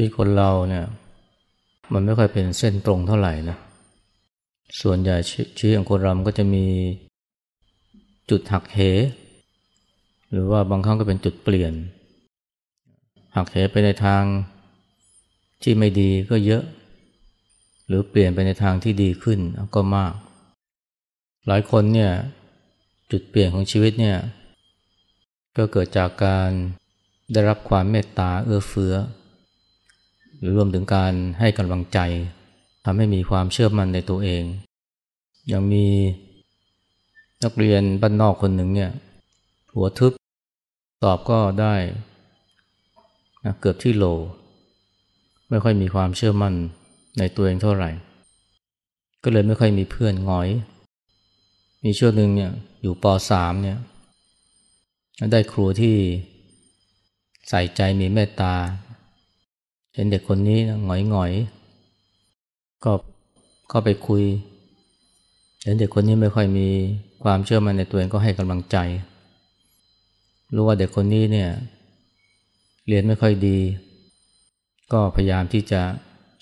ชีวิตคนเราเนี่ย มันไม่ค่อยเป็นเส้นตรงเท่าไหร่นะ ส่วนใหญ่ชีวิตของคนเรามันก็จะมีจุดหักเห หรือว่าบางครั้งก็เป็นจุดเปลี่ยน หักเหไปในทางที่ไม่ดีก็เยอะ หรือเปลี่ยนไปในทางที่ดีขึ้นก็มาก หลายคนเนี่ยจุดเปลี่ยนของชีวิตเนี่ยก็เกิดจากการได้รับความเมตตาเอื้อเฟื้อ หรือรวมถึงการให้กำลังใจทำให้มีความเชื่อมั่นในตัวเอง ยังมีนักเรียนบ้านนอกคนหนึ่งเนี่ยหัวทึบสอบก็ได้นะเกือบที่โล ไม่ค่อยมีความเชื่อมั่นในตัวเองเท่าไหร่ ก็เลยไม่ค่อยมีเพื่อนงอย มีช่วงหนึ่งเนี่ยอยู่ป .3 เนี่ยได้ครูที่ใส่ใจมีเมตตา เห็นเด็กคนนี้หงอยหงอยก็ก็ไปคุย เห็นเด็กคนนี้ไม่ค่อยมีความเชื่อมั่นในตัวเองก็ให้กำลังใจ รู้ว่าเด็กคนนี้เนี่ยเรียนไม่ค่อยดี ก็พยายามที่จะ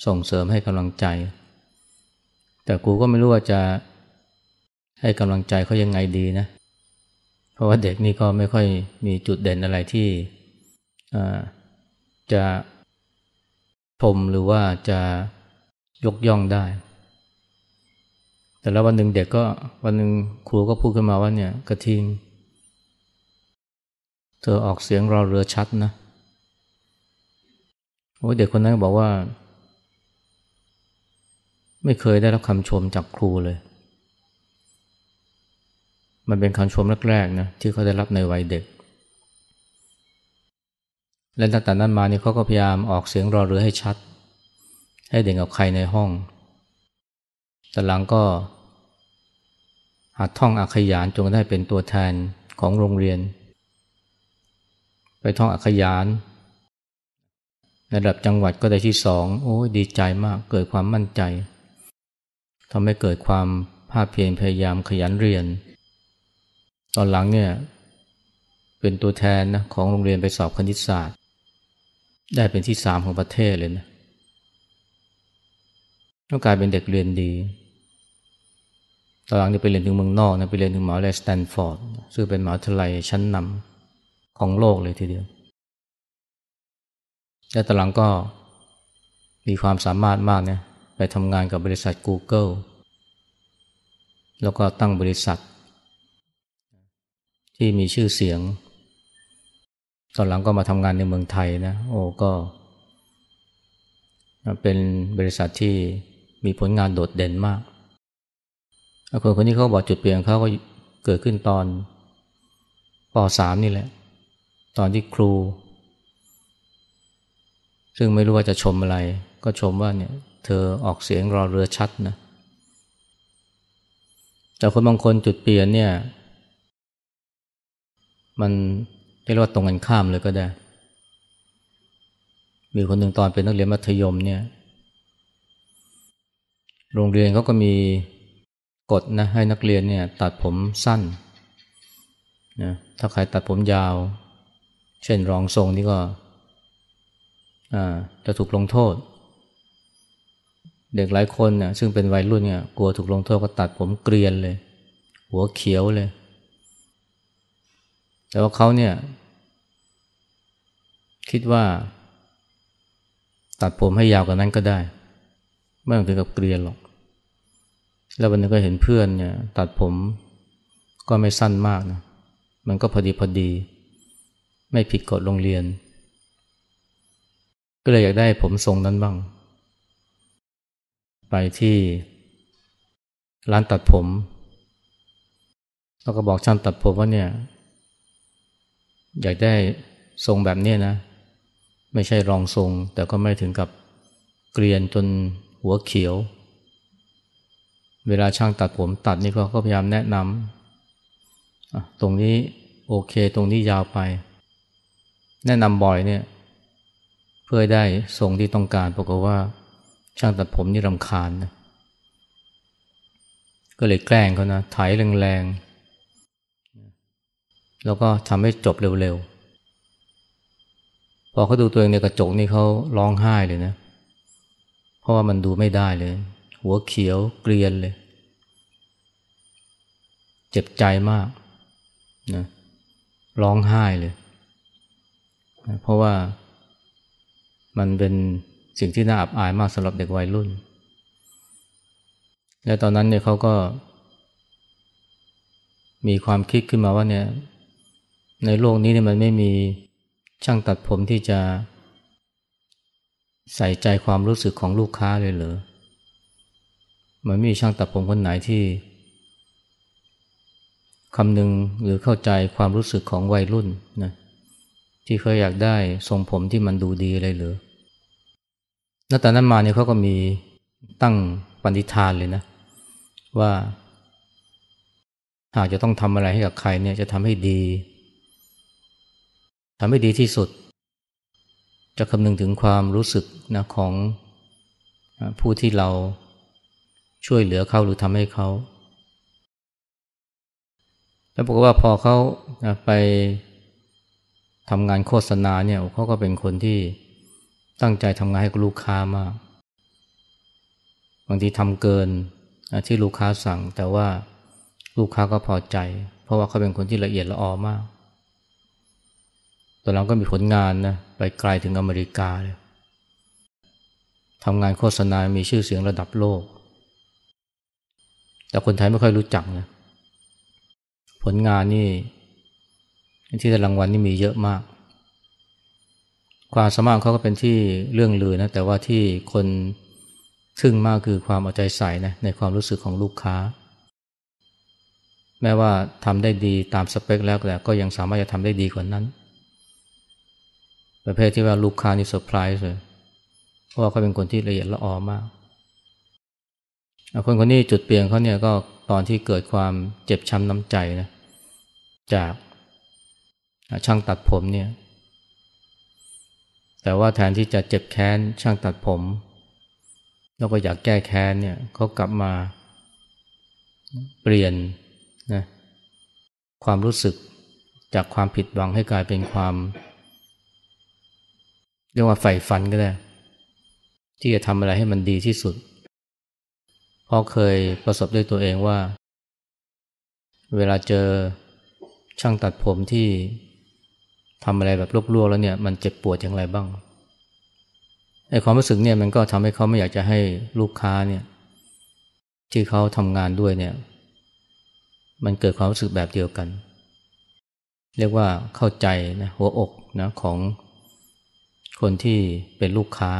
ส่งเสริมให้กำลังใจ แต่กูก็ไม่รู้ว่าจะให้กำลังใจเขายังไงดีนะ เพราะว่าเด็กนี่ก็ไม่ค่อยมีจุดเด่นอะไรที่จะ ชมหรือว่าจะยกย่องได้ แต่แล้ววันหนึ่งเด็กก็วันหนึ่งครูก็พูดขึ้นมาว่าเนี่ยกระทิง เธอออกเสียงรอเรือชัดนะโอ้เด็กคนนั้นบอกว่า ไม่เคยได้รับคำชมจากครูเลย มันเป็นคำชมแรกๆนะที่เขาได้รับในวัยเด็ก และตั้งแต่นั้นมานี่เขาก็พยายามออกเสียงรอเรือให้ชัด ให้เด่นกับใครในห้อง แต่หลังก็หัดท่องอักขยานจนได้เป็นตัวแทนของโรงเรียน ไปท่องอักขยานในระดับจังหวัดก็ได้ที่สองโอ้ดีใจมากเกิดความมั่นใจทำให้เกิดความภาคเพียรพยายามขยันเรียน ตอนหลังเนี่ยเป็นตัวแทนนะของโรงเรียนไปสอบคณิตศาสตร์ ได้เป็นที่สามของประเทศเลยนะก็กลายเป็นเด็กเรียนดี ตอนหลังจะไปเรียนถึงเมืองนอกนะไปเรียนถึงมหาวิทยาลัยสแตนฟอร์ดซึ่งเป็นมหาวิทยาลัยชั้นนำของโลกเลยทีเดียว และตอนหลังก็มีความสามารถมากเนี่ยไปทำงานกับบริษัท Google แล้วก็ตั้งบริษัท ที่มีชื่อเสียง ตอนหลังก็มาทำงานในเมืองไทยนะ โอ้ก็ เป็นบริษัทที่มีผลงานโดดเด่นมากคนคนนี้เขาบอกจุดเปลี่ยนเขาก็เกิดขึ้นตอนป .3 นี่แหละ ตอนที่ครู ซึ่งไม่รู้ว่าจะชมอะไร ก็ชมว่าเนี่ย เธอออกเสียงรอเรือชัดนะ แต่คนบางคนจุดเปลี่ยนเนี่ย มัน เรียกว่าตรงกันข้ามเลยก็ได้ มีคนหนึ่งตอนเป็นนักเรียนมัธยมเนี่ย โรงเรียนเขาก็มีกฎนะให้นักเรียนเนี่ยตัดผมสั้นนะถ้าใครตัดผมยาว เช่นรองทรงนี่ก็จะถูกลงโทษ เด็กหลายคนเนี่ยซึ่งเป็นวัยรุ่นเนี่ยกลัวถูกลงโทษก็ตัดผมเกลียนเลย หัวเขียวเลย แต่ว่าเขาเนี่ย คิดว่า ตัดผมให้ยาวกว่านั้นก็ได้ ไม่ต้องถึงกับเกลียนหรอก แล้ววันนึงก็เห็นเพื่อนเนี่ย ตัดผมก็ไม่สั้นมากนะ มันก็พอดีพอดี ไม่ผิดกฎโรงเรียน ก็เลยอยากได้ผมทรงนั้นบ้าง ไปที่ร้านตัดผม แล้วก็บอกช่างตัดผมว่าเนี่ย อยากได้ทรงแบบนี้นะ ไม่ใช่รองทรง แต่ก็ไม่ถึงกับเกลียนจนหัวเขียว เวลาช่างตัดผมตัดนี่ก็พยายามแนะนำตรงนี้โอเค ตรงนี้ยาวไป แนะนำบ่อยเนี่ย เพื่อได้ทรงที่ต้องการปรากฏว่า ช่างตัดผมนี่รำคาญนะก็เลยแกล้งเขานะถ่ายแรงๆแล้วก็ทำให้จบเร็วๆ พอเขาดูตัวเองในกระจกนี่เขาร้องไห้เลยนะ เพราะว่ามันดูไม่ได้เลย หัวเขียวเกลียนเลย เจ็บใจมากนะร้องไห้เลยเพราะว่ามันเป็นสิ่งที่น่าอับอายมากสำหรับเด็กวัยรุ่น และตอนนั้นเนี่ยเขาก็ มีความคิดขึ้นมาว่าเนี่ย ในโลกนี้เนี่ยมันไม่มี ช่างตัดผมที่จะใส่ใจความรู้สึกของลูกค้าเลยเหรอ มันไม่มีช่างตัดผมคนไหนที่คำนึงหรือเข้าใจความรู้สึกของวัยรุ่นนะที่เคยอยากได้ทรงผมที่มันดูดีเลยเหรอณตอนนั้นมาเนี่ยเขาก็มีตั้งปณิธานเลยนะ ว่าหากจะต้องทำอะไรให้กับใครเนี่ยจะทำให้ดี ทำให้ดีที่สุด จะคำนึงถึงความรู้สึกนะของผู้ที่เราช่วยเหลือเขาหรือทำให้เขา แล้วบอกว่าพอเขาไปทำงานโฆษณาเนี่ยเขาก็เป็นคนที่ตั้งใจทำงานให้ลูกค้ามาก บางทีทำเกินที่ลูกค้าสั่ง แต่ว่าลูกค้าก็พอใจ เพราะว่าเขาเป็นคนที่ละเอียดละออมาก ตอนหลังก็มีผลงานนะไปไกลถึงอเมริกาเลยทำงานโฆษณา มีชื่อเสียงระดับโลก แต่คนไทยไม่ค่อยรู้จักนะ ผลงานนี่ที่ได้รางวัลนี่มีเยอะมาก ความสามารถเขาก็เป็นที่เรื่องลือนะ แต่ว่าที่คนทึ่งมากคือความเอาใจใส่นะในความรู้สึกของลูกค้า แม้ว่าทำได้ดีตามสเปคแล้วแต่ก็ยังสามารถจะทำได้ดีกว่านั้น ประเภทที่ว่าลูกค้านี่เซอร์ไพรส์เลยเพราะว่าเขาเป็นคนที่ละเอียดละออมากคนคนนี้จุดเปลี่ยนเขาเนี่ยก็ตอนที่เกิดความเจ็บช้ำน้ำใจนะจากช่างตัดผมเนี่ย แต่ว่าแทนที่จะเจ็บแค้นช่างตัดผม แล้วก็อยากแก้แค้นเนี่ยเขากลับมาเปลี่ยนนะความรู้สึกจากความผิดหวังให้กลายเป็นความ เรียกว่าใฝ่ฝันก็ได้ ที่จะทำอะไรให้มันดีที่สุด เพราะเคยประสบด้วยตัวเองว่า เวลาเจอช่างตัดผมที่ทำอะไรแบบลวกๆแล้วเนี่ย มันเจ็บปวดอย่างไรบ้างไอ้ความรู้สึกเนี่ยมันก็ทำให้เขาไม่อยากจะให้ลูกค้าเนี่ย ที่เขาทำงานด้วยเนี่ย มันเกิดความรู้สึกแบบเดียวกัน เรียกว่าเข้าใจนะหัวอกนะของ คนที่เป็นลูกค้า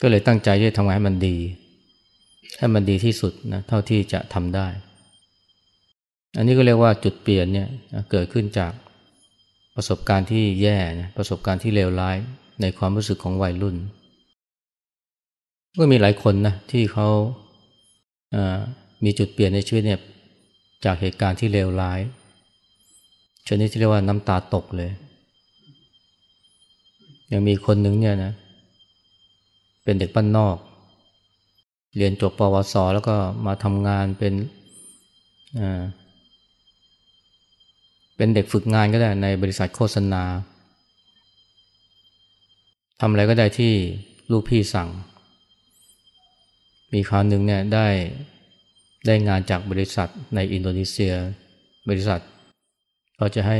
ก็เลยตั้งใจจะทำงานให้มันดี ให้มันดีที่สุดนะเท่าที่จะทำได้ อันนี้ก็เรียกว่าจุดเปลี่ยนเนี่ยเกิดขึ้นจากประสบการณ์ที่แย่นะประสบการณ์ที่เลวร้ายในความรู้สึกของวัยรุ่น ก็มีหลายคนนะที่เขามีจุดเปลี่ยนในชีวิตเนี่ยจากเหตุการณ์ที่เลวร้ายชนิดที่เรียกว่าน้ำตาตกเลย ยังมีคนหนึ่งเนี่ยนะเป็นเด็กบ้านนอก เรียนจบปวสแล้วก็มาทำงานเป็นเป็นเด็กฝึกงานก็ได้ในบริษัทโฆษณาทำอะไรก็ได้ที่ลูกพี่สั่ง มีคราวหนึ่งเนี่ยได้ได้งานจากบริษัทในอินโดนีเซีย บริษัทเขาจะให้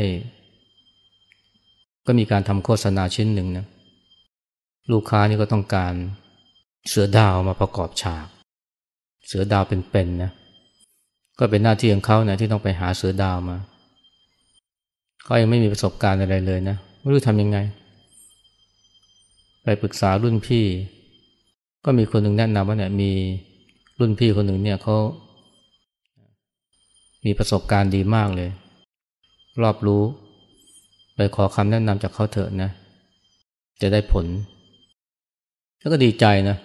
ก็มีการทำโฆษณาชิ้นหนึ่งนะลูกค้านี่ก็ต้องการเสือดาวมาประกอบฉาก เสือดาวเป็นๆนนะก็เป็นหน้าที่ของเขานะที่ต้องไปหาเสือดาวมาเขายังไม่มีประสบการณ์อะไรเลยนะไม่รู้ทำยังไง ไปปรึกษารุ่นพี่ ก็มีคนหนึ่งแนะนำว่าเนี่ยมีรุ่นพี่คนหนึ่งเนี่ยเขามีประสบการณ์ดีมากเลย รอบรู้ ขอคำแนะนำจากเขาเถอะนะ จะได้ผล แล้วก็ดีใจนะ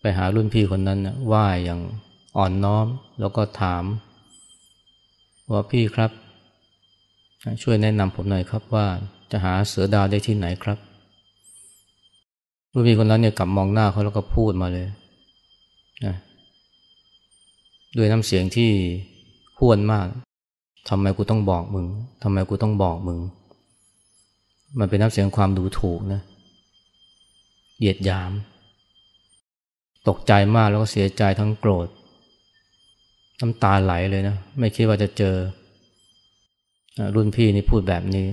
ไปหารุ่นพี่คนนั้นนะว่าอย่างอ่อนน้อมแล้วก็ถาม ว่าพี่ครับ ช่วยแนะนำผมหน่อยครับว่าจะหาเสือดาวได้ที่ไหนครับรุ่นพี่คนนั้นเนี่ยกลับมองหน้าเขาแล้วก็พูดมาเลยนะด้วยน้ำเสียงที่ห้วนมาก ทำไมกูต้องบอกมึงทำไมกูต้องบอกมึง มันเป็นน้ำเสียงความดูถูกนะ เหยียดหยาม ตกใจมากแล้วก็เสียใจทั้งโกรธ น้ำตาไหลเลยนะ ไม่คิดว่าจะเจอ รุ่นพี่นี่พูดแบบนี้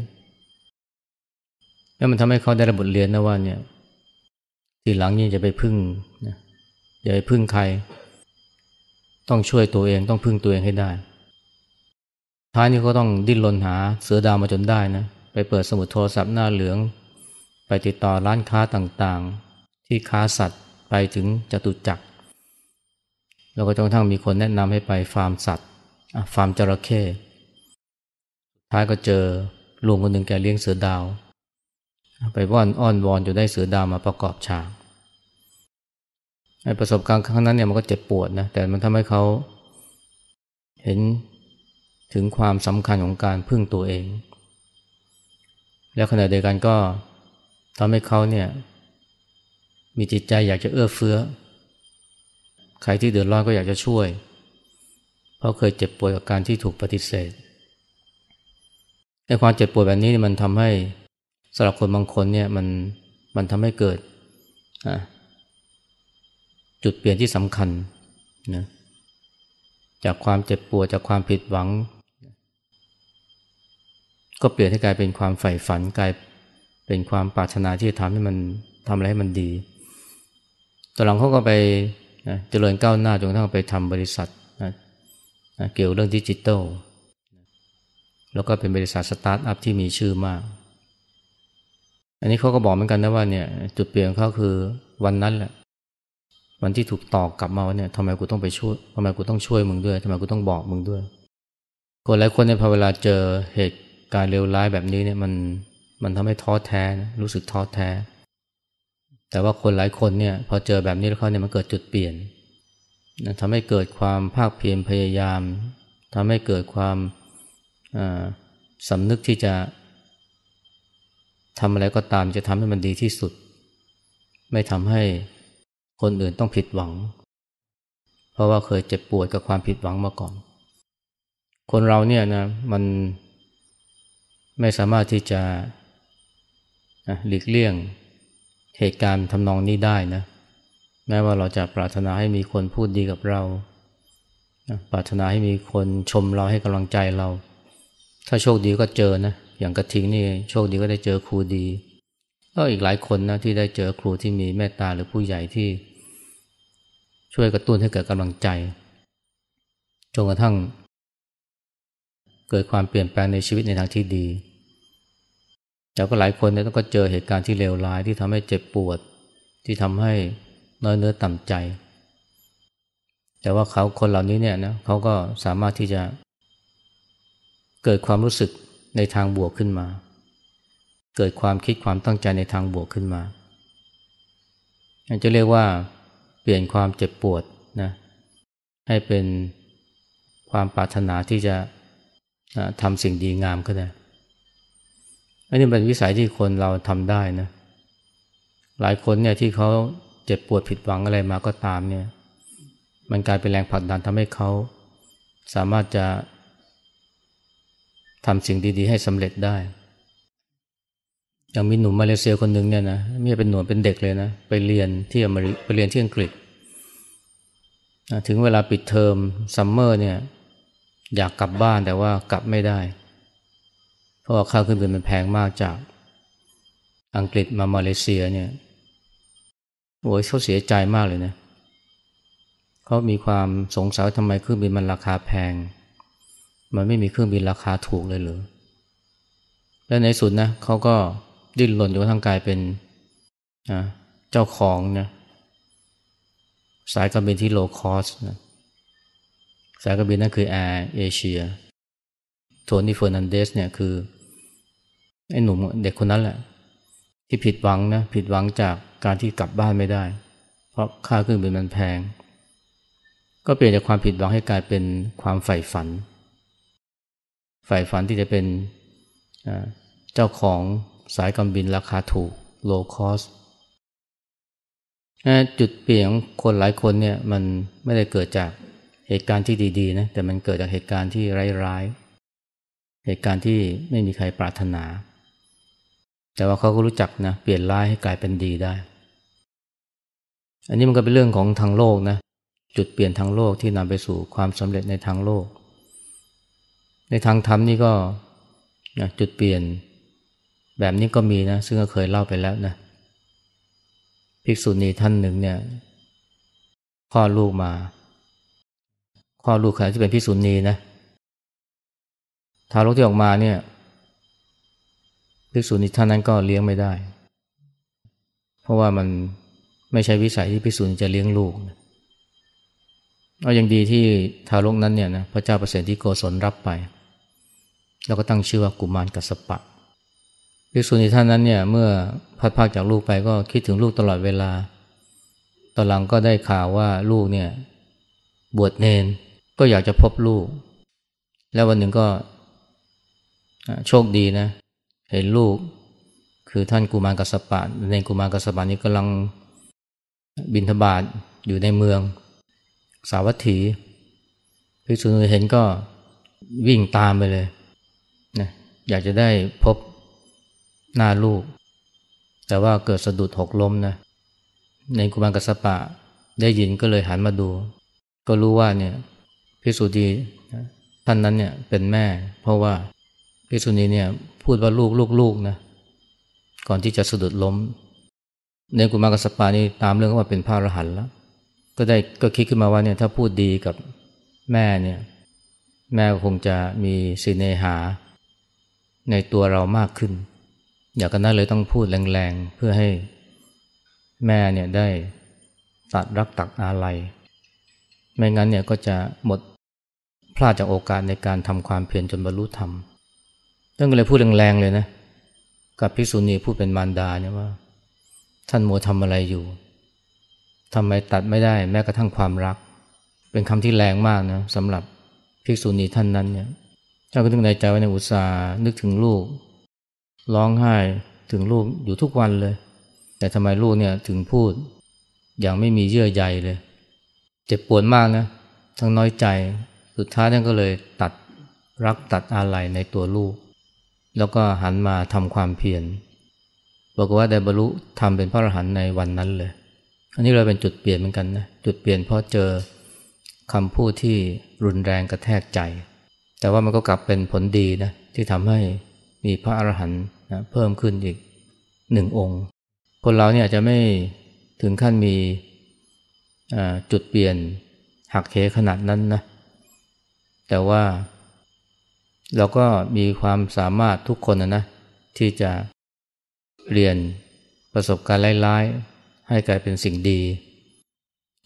แล้วมันทำให้เขาได้ระบทเรียนนะว่าเนี่ย ทีหลังนี่จะไปพึ่งนะอย่าไปพึ่งใคร ต้องช่วยตัวเองต้องพึ่งตัวเองให้ได้ ท้ายนี้ก็ต้องดิ้นรนหาเสือดาวมาจนได้นะ ไปเปิดสมุดโทรศัพท์หน้าเหลือง ไปติดต่อร้านค้าต่างๆ ที่ค้าสัตว์ไปถึงจตุจักร แล้วก็จนกระทั่งมีคนแนะนำให้ไปฟาร์มสัตว์ฟาร์มจระเข้ท้ายก็เจอลุงคนหนึ่งแกเลี้ยงเสือดาว ไปว่อนอ้อนวอนจนได้เสือดาวมาประกอบฉากประสบการณ์ครั้งนั้นเนี่ยมันก็เจ็บปวดนะแต่มันทำให้เขาเห็น ถึงความสำคัญของการพึ่งตัวเอง แล้วขณะเดียวกันก็ทำให้เขาเนี่ยมีจิตใจอยากจะเอื้อเฟื้อ ใครที่เดือดร้อนก็อยากจะช่วย เพราะเคยเจ็บป่วยกับการที่ถูกปฏิเสธไอ้ความเจ็บปวดแบบนี้มันทำให้สำหรับคนบางคนเนี่ยมันมันทำให้เกิดจุดเปลี่ยนที่สำคัญนะจากความเจ็บปวดจากความผิดหวัง ก็เปลี่ยนให้กลายเป็นความใฝ่ฝันกลายเป็นความปรารถนาที่จะทำให้มันทำอะไรให้มันดีตอนหลังเขาก็ไปนะเจริญก้าวหน้าจนกระทั่งไปทำบริษัทนะนะเกี่ยวเรื่องดิจิตอลแล้วก็เป็นบริษัทสตาร์ทอัพที่มีชื่อมาก อันนี้เขาก็บอกเหมือนกันนะว่าเนี่ยจุดเปลี่ยนเขาคือวันนั้นแหละ วันที่ถูกตอกกลับมาว่าเนี่ยทำไมกูต้องไปช่วยทำไมกูต้องช่วยมึงด้วยทำไมกูต้องบอกมึงด้วยคนหลายคนเนี่ยพอเวลาเจอเหตุ การเลวร้ายแบบนี้เนี่ยมันมันทำให้ท้อแท้นะรู้สึกท้อแท้ แต่ว่าคนหลายคนเนี่ยพอเจอแบบนี้แล้วเขาเนี่ยมันเกิดจุดเปลี่ยนนะทำให้เกิดความภาคเพียรพยายามทำให้เกิดความสำนึกที่จะทำอะไรก็ตามจะทำให้มันดีที่สุด ไม่ทำให้คนอื่นต้องผิดหวัง เพราะว่าเคยเจ็บปวดกับความผิดหวังมาก่อน คนเราเนี่ยนะมัน ไม่สามารถที่จะหลีกเลี่ยงเหตุการณ์ทำนองนี้ได้นะแม้ว่าเราจะปรารถนาให้มีคนพูดดีกับเราปรารถนาให้มีคนชมเราให้กำลังใจเรา ถ้าโชคดีก็เจอนะอย่างกระทิงนี่โชคดีก็ได้เจอครูดีก็อีกหลายคนนะที่ได้เจอครูที่มีเมตตาหรือผู้ใหญ่ที่ ช่วยกระตุ้นให้เกิดกำลังใจจนกระทั่ง เกิดความเปลี่ยนแปลงในชีวิตในทางที่ดีแต่ก็หลายคนเนี่ยต้องก็เจอเหตุการณ์ที่เลวร้ายที่ทำให้เจ็บปวด ที่ทำให้น้อยเนื้อต่ำใจ แต่ว่าเขาคนเหล่านี้เนี่ยนะเขาก็สามารถที่จะ เกิดความรู้สึกในทางบวกขึ้นมา เกิดความคิดความตั้งใจในทางบวกขึ้นมาจะเรียกว่าเปลี่ยนความเจ็บปวดนะให้เป็นความปรารถนาที่จะ ทำสิ่งดีงามก็ได้ อันนี้เป็นวิสัยที่คนเราทำได้นะ หลายคนเนี่ยที่เขาเจ็บปวดผิดหวังอะไรมาก็ตามเนี่ย มันกลายเป็นแรงผลักดันทำให้เขาสามารถจะทำสิ่งดีๆ ให้สำเร็จได้อย่างมีหนุ่มมาเลเซียคนหนึ่งเนี่ยนะไม่เป็นหนุ่มเป็นเด็กเลยนะ ไปเรียนที่อเมริไปเรียนที่อังกฤษ ถึงเวลาปิดเทอมซัมเมอร์เนี่ย อยากกลับบ้านแต่ว่ากลับไม่ได้ เพราะว่าค่าเครื่องบินมันแพงมากจากอังกฤษมามาเลเซียเนี่ยโอ้ยเขาเสียใจมากเลยนะเขามีความสงสัยทำไมเครื่องบินมันราคาแพง มันไม่มีเครื่องบินราคาถูกเลยหรือและในสุดนะเขาก็ดิ้นรนจนทั้งกลายเป็นเจ้าของนะสายการบินที่ low cost นะ สายการบินนั่นคือแอร์เอเชียโทนี่เฟอร์นันเดสเนี่ยคือไอ้หนุ่มเด็กคนนั้นแหละ ที่ผิดหวังนะผิดหวังจากการที่กลับบ้านไม่ได้ เพราะค่าเครื่องบินมันแพง ก็เปลี่ยนจากความผิดหวังให้กลายเป็นความใฝ่ฝันใฝ่ฝันที่จะเป็นเจ้าของสายการบินราคาถูก low cost จุดเปลี่ยนของคนหลายคนเนี่ยมันไม่ได้เกิดจาก เหตุการณ์ที่ดีๆนะแต่มันเกิดจากเหตุการณ์ที่ร้ายๆเหตุการณ์ที่ไม่มีใครปรารถนา แต่ว่าเขาก็รู้จักนะเปลี่ยนร้ายให้กลายเป็นดีได้ อันนี้มันก็เป็นเรื่องของทางโลกนะจุดเปลี่ยนทางโลกที่นำไปสู่ความสำเร็จในทางโลก ในทางธรรมนี่ก็นะจุดเปลี่ยนแบบนี้ก็มีนะซึ่งก็เคยเล่าไปแล้วนะภิกษุณีท่านหนึ่งเนี่ยคลอดลูกมา คลอดลูกขณะที่เป็นภิกษุณีนะทารกที่ออกมาเนี่ยภิกษุณีท่านนั้นก็เลี้ยงไม่ได้ เพราะว่ามันไม่ใช่วิสัยที่ภิกษุณีจะเลี้ยงลูกเอาอย่างดีที่ทารกนั้นเนี่ยนะพระเจ้าประเสริฐที่โกศลรับไป แล้วก็ตั้งชื่อว่ากุมารกัสปะภิกษุณีท่านนั้นเนี่ยเมื่อพัดพากจากลูกไปก็คิดถึงลูกตลอดเวลา ตอนหลังก็ได้ข่าวว่าลูกเนี่ยบวชเนน ก็อยากจะพบลูก แล้ววันหนึ่งก็โชคดีนะ เห็นลูก คือท่านกุมารกัสปะในกุมารกัสปะนี้กำลังบินทบาทอยู่ในเมือง สาวัตถีภิกษุณีเห็นก็วิ่งตามไปเลยนะอยากจะได้พบหน้าลูก แต่ว่าเกิดสะดุดหกล้มนะในกุมารกัสปะได้ยินก็เลยหันมาดู ก็รู้ว่าเนี่ย ภิกษุณีท่านนั้นเนี่ยเป็นแม่ เพราะว่าภิกษุณีเนี่ยพูดว่าลูกลูกลูกนะก่อนที่จะสะดุดล้มในกุมารกัสปานี่ตามเรื่องว่าเป็นพระอรหันต์แล้ว ก็ได้ก็คิดขึ้นมาว่าเนี่ยถ้าพูดดีกับแม่เนี่ยแม่คงจะมีสิเนหา ในตัวเรามากขึ้น อยากกันนั้นเลยต้องพูดแรงๆ เพื่อให้แม่เนี่ยได้ตัดรักตักอาลัย ไม่งั้นเนี่ยก็จะหมด พลาดจากโอกาสในการทำความเพียรจนบรรลุธรรมท่านก็เลยพูดแรงๆเลยนะ กับภิกษุณีผู้เป็นมารดาเนี่ยว่า ท่านโมทำอะไรอยู่ทำไมตัดไม่ได้แม้กระทั่งความรัก เป็นคำที่แรงมากนะสำหรับภิกษุณีท่านนั้นเนี่ยเจ้าก็นึกในใจว่าในอุตสาห์นึกถึงลูก ร้องไห้ถึงลูกอยู่ทุกวันเลย แต่ทำไมลูกเนี่ยถึงพูดอย่างไม่มีเยื่อใยเลย เจ็บปวดมากนะ ทั้งน้อยใจ สุดท้ายท่านก็เลยตัดรักตัดอาลัยในตัวลูก แล้วก็หันมาทำความเพียรบอกว่าได้บรรลุทำเป็นพระอรหันต์ในวันนั้นเลย อันนี้เราเป็นจุดเปลี่ยนเหมือนกันนะจุดเปลี่ยนเพราะเจอคำพูดที่รุนแรงกระแทกใจ แต่ว่ามันก็กลับเป็นผลดีนะที่ทำให้มีพระอรหันต์นะเพิ่มขึ้นอีกหนึ่งองค์ คนเราเนี่ยอาจจะไม่ถึงขั้นมีจุดเปลี่ยนหักเหขนาดนั้นนะ แต่ว่าเราก็มีความสามารถทุกคนนะนะที่จะเปลี่ยนประสบการณ์ร้ายๆ ให้กลายเป็นสิ่งดี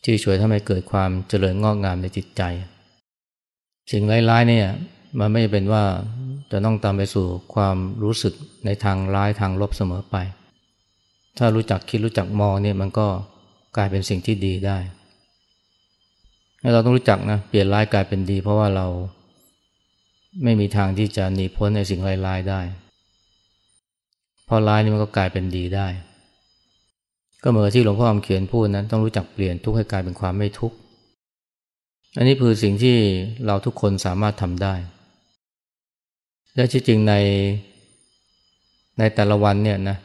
ที่ช่วยทำให้เกิดความเจริญงอกงามในจิตใจ สิ่งร้ายๆเนี่ยมันไม่เป็นว่าจะต้องตามไปสู่ความรู้สึกในทางร้ายทางลบเสมอไป ถ้ารู้จักคิดรู้จักมองเนี่ยมันก็กลายเป็นสิ่งที่ดีได้ เราต้องรู้จักนะเปลี่ยนร้ายกลายเป็นดี เพราะว่าเราไม่มีทางที่จะหนีพ้นในสิ่งร้ายๆได้ เพอร้ายนี่มันก็กลายเป็นดีได้ ก็เหมือนที่หลวงพ่ออมเขียนพูดนั้น ต้องรู้จักเปลี่ยนทุกข์ให้กลายเป็นความไม่ทุกข์อันนี้คือสิ่งที่เราทุกคนสามารถทำได้ และที่จริงในในแต่ละวันเนี่ยนะ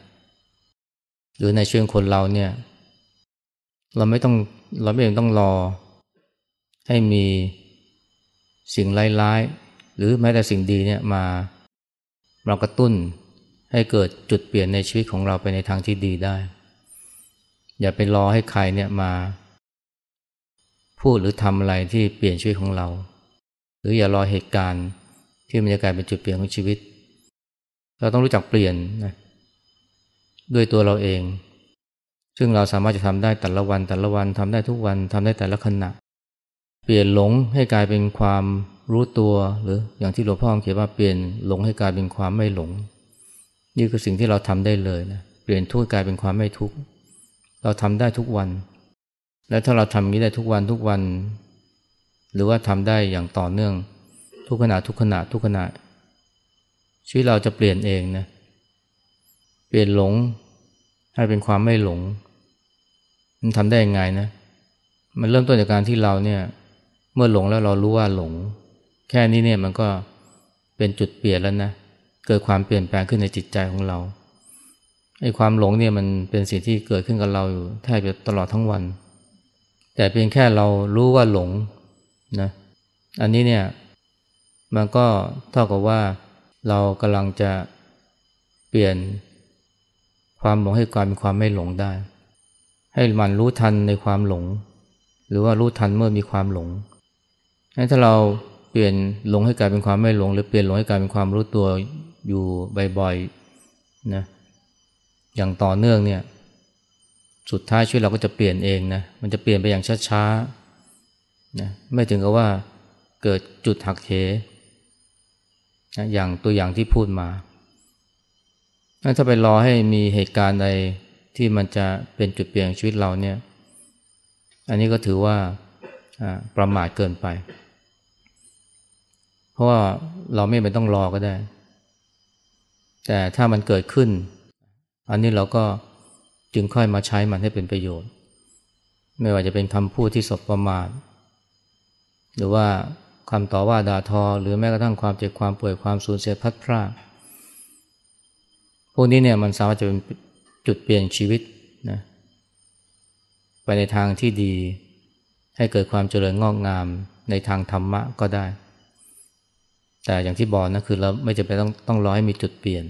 หรือในช่วงคนเราเนี่ย เราไม่ต้องเราไม่ต้องรอ ให้มีสิ่งร้ายๆ หรือแม้แต่สิ่งดีเนี่ยมาเรากระตุ้นให้เกิดจุดเปลี่ยนในชีวิตของเราไปในทางที่ดีได้ อย่าไปรอให้ใครเนี่ยมา พูดหรือทำอะไรที่เปลี่ยนชีวิตของเรา หรืออย่ารอเหตุการณ์ที่มันจะกลายเป็นจุดเปลี่ยนของชีวิต เราต้องรู้จักเปลี่ยนนะด้วยตัวเราเอง ซึ่งเราสามารถจะทำได้แต่ละวันแต่ละวันทำได้ทุกวันทำได้แต่ละขณะ ปลี่ยนหลงให้กลายเป็นความรู้ตัวหรืออย่างที่หลวงพ่อเขียนว่าเปลี่ยนหลงให้กลายเป็นความไม่หลง นี่คือสิ่งที่เราทำได้เลยนะเปลี่ยนทุกข์กลายเป็นความไม่ทุกข์เราทำได้ทุกวัน และถ้าเราทำนี้ได้ทุกวันทุกวัน หรือว่าทำได้อย่างต่อเนื่อง ทุกขณะทุกขณะทุกขณะชีวิตเราจะเปลี่ยนเองนะเปลี่ยนหลงให้เป็นความไม่หลง มันทำได้ยังไงนะมันเริ่มต้นจากการที่เราเนี่ย เมื่อหลงแล้วเรารู้ว่าหลง แค่นี้เนี่ยมันก็เป็นจุดเปลี่ยนแล้วนะ เกิดความเปลี่ยนแปลงขึ้นในจิตใจของเราไอ้ความหลงเนี่ยมันเป็นสิ่งที่เกิดขึ้นกับเราอยู่แทบจะตลอดทั้งวัน แต่เพียงแค่เรารู้ว่าหลงนะอันนี้เนี่ยมันก็เท่ากับว่าเรากำลังจะเปลี่ยนความหลงให้กลายเป็นความไม่หลงได้ ให้มันรู้ทันในความหลง หรือว่ารู้ทันเมื่อมีความหลง ถ้าเราเปลี่ยนหลงให้กลายเป็นความไม่หลง หรือเปลี่ยนหลงให้กลายเป็นความรู้ตัวอยู่บ่อยๆนะอย่างต่อเนื่องเนี่ยสุดท้ายชีวิตเราก็จะเปลี่ยนเองนะมันจะเปลี่ยนไปอย่างช้าๆนะไม่ถึงกับว่าเกิดจุดหักเหนะอย่างตัวอย่างที่พูดมา ถ้าไปรอให้มีเหตุการณ์ใดที่มันจะเป็นจุดเปลี่ยนชีวิตเราเนี่ย อันนี้ก็ถือว่าประมาทเกินไป ราะว่าเราไม่ไปต้องรอก็ได้ แต่ถ้ามันเกิดขึ้น อันนี้เราก็จึงค่อยมาใช้มันให้เป็นประโยชน์ ไม่ว่าจะเป็นคำพูดที่สบประมาทหรือว่าคำต่อว่าด่าทอ หรือแม้กระทั่งความเจ็บความป่วยความสูญเสียพัดพรากพวกนี้เนี่ยมันสามารถจะเป็นจุดเปลี่ยนชีวิตนะไปในทางที่ดีให้เกิดความเจริญงอกงามในทางธรรมะก็ได้ แต่อย่างที่บอกนะคือเราไม่จำเป็นต้องต้องรอให้มีจุดเปลี่ยน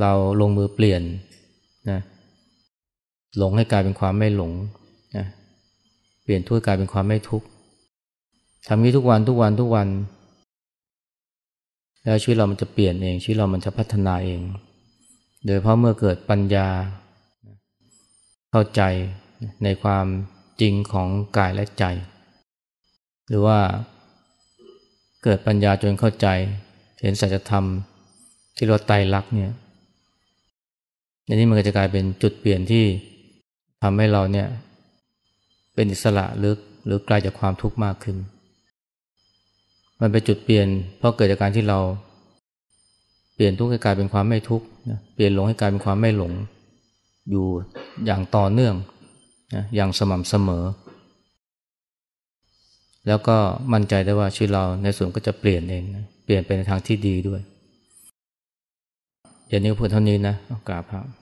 เราลงมือเปลี่ยนนะหลงให้กลายเป็นความไม่หลงนะเปลี่ยนทุกข์กลายเป็นความไม่ทุกข์ทำนี้ทุกวันทุกวันทุกวัน แล้วชีวิตเรามันจะเปลี่ยนเอง ชีวิตเรามันจะพัฒนาเอง โดยเพราะเมื่อเกิดปัญญา เข้าใจในความจริงของกายและใจ หรือว่า เกิดปัญญาจนเข้าใจ เห็นสัจธรรมที่เราไตรลักษณ์เนี่ยอันนี้มันก็จะกลายเป็นจุดเปลี่ยนที่ทำให้เราเนี่ย เป็นอิสระหรือหรือไกลจากความทุกข์มากขึ้น มันเป็นจุดเปลี่ยน เพราะเกิดจากการที่เรา เปลี่ยนทุกข์ให้กลายเป็นความไม่ทุกข์เปลี่ยนหลงให้กลายเป็นความไม่หลง อยู่อย่างต่อเนื่องนะอย่างสม่ำเสมอ แล้วก็มั่นใจได้ว่าชีวิตเราในส่วนก็จะเปลี่ยนเองนะเปลี่ยนไปในทางที่ดีด้วย อย่างนี้พูดเท่านี้นะกราบครับ